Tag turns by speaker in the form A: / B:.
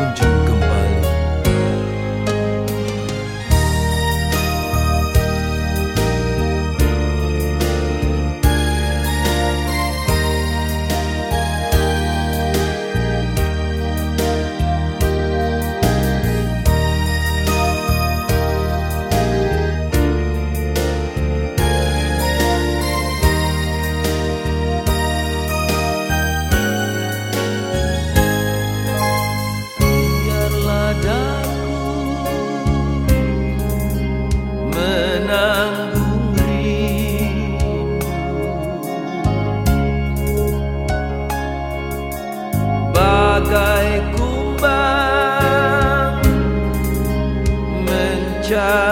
A: Tak Yeah.